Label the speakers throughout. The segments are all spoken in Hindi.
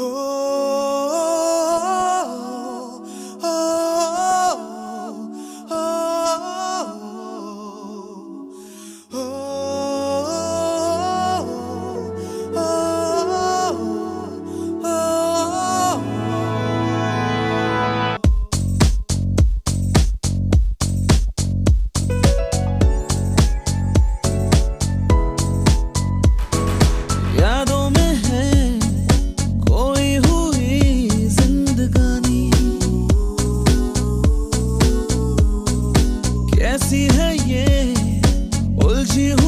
Speaker 1: Oh. कैसी है ये। उलझी हुई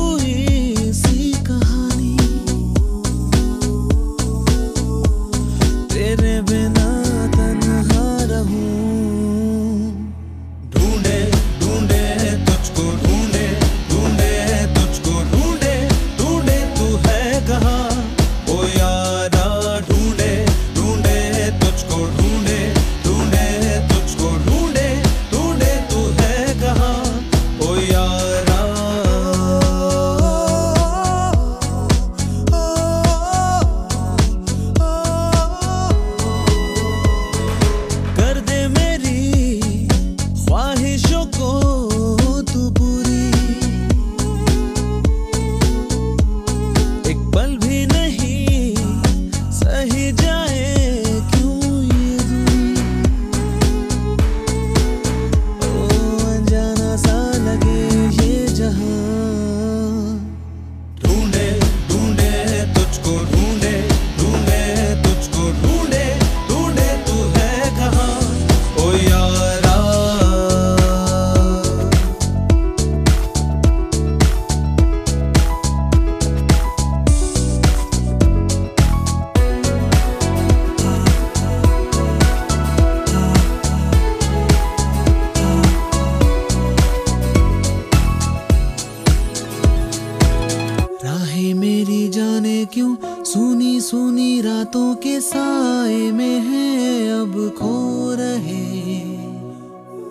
Speaker 1: सुनी सुनी रातों के साए में है अब खो रहे।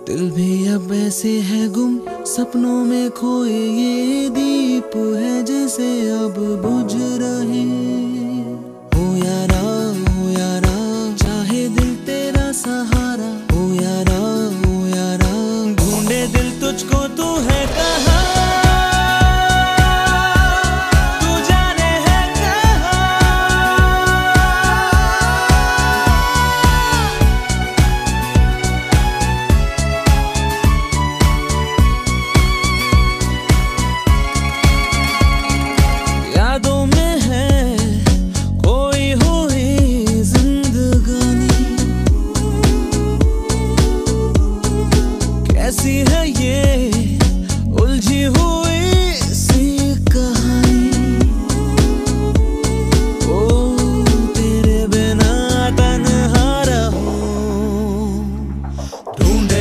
Speaker 1: दिल भी अब ऐसे है गुम, सपनों में खोए ये दीप है जैसे अब बुझ कैसी है ये उलझी हुई सी कहानी। ओ तेरे बिना तन्हा रहूँ ढूंढे